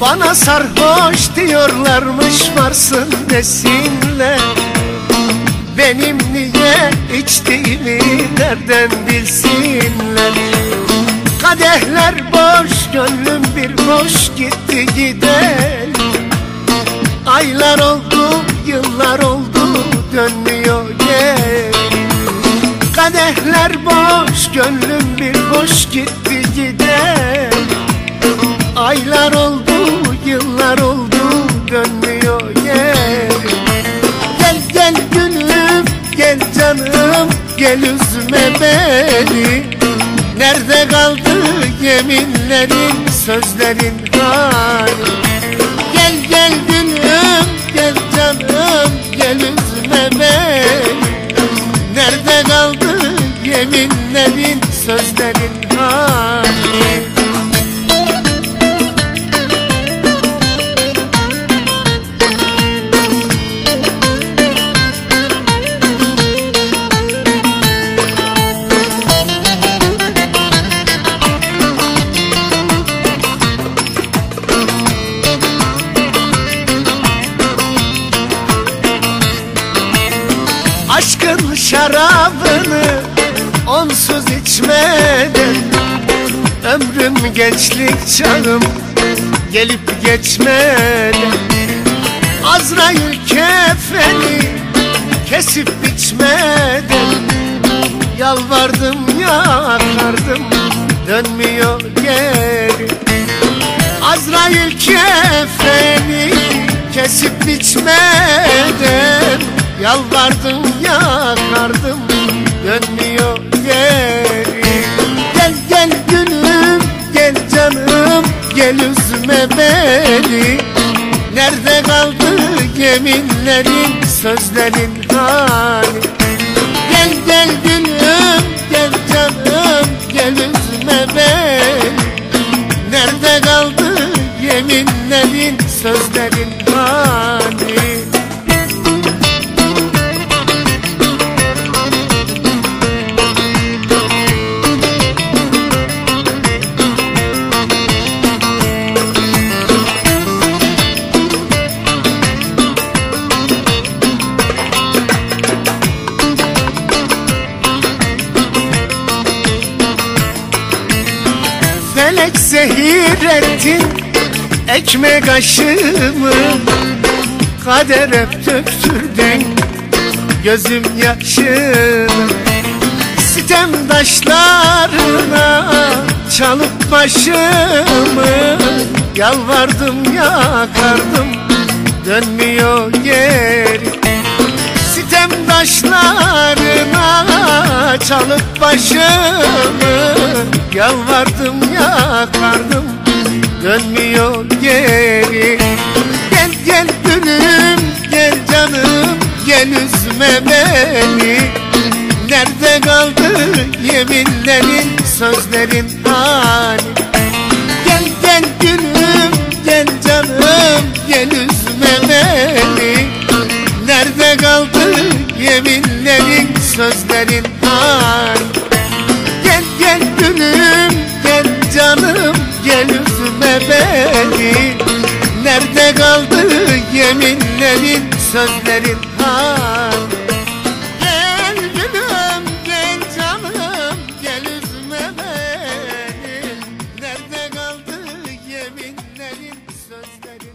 Bana sarhoş diyorlarmış varsın desinler Benim niye içtiğimi nereden bilsinler? Kadehler boş gönlüm bir boş gitti gider. Aylar oldu yıllar oldu dönmüyor gel. Kadehler boş gönlüm bir boş gitti gider. Aylar oldu yıllar oldu dönmüyor gel Gel gel gülüm gel canım gel üzme beni. Nerede kaldı yeminlerin sözlerin hani Gel gel gülüm gel canım gel üzme beni. Nerede kaldı yeminlerin sözlerin hani şarabını onsuz içmeden Ömrüm gençlik çağım gelip geçmeden Azrail kefeni kesip biçmeden Yalvardım yakardım dönmüyor geri. Azrail kefeni kesip biçmeden Yalvardım yakardım dönmüyor geri. Gel gel gülüm gel canım gel üzme beni. Nerede kaldı yeminlerin sözlerin hani Gel gel gülüm gel canım gel üzme beni. Nerede kaldı yeminlerin sözlerin Felek zehir ettin ekmek aşımı Kader hep döktürdün gözüm yaşını Sitem taşlarına çalıp başımı Yalvardım yakardım dönmüyor geri çalıp başımı Yalvardım yakardım dönmüyor geri. Gel gel gülüm gel canım gel üzme beni. Nerede kaldı yeminlerin sözlerin hani Gel gel gülüm gel canım gel üzme beni. Nerede kaldı yeminlerin sözlerin Nerede kaldı yeminlerin sözlerin ha? Gel gülüm gel canım gel üzme Nerede kaldı yeminlerin sözlerin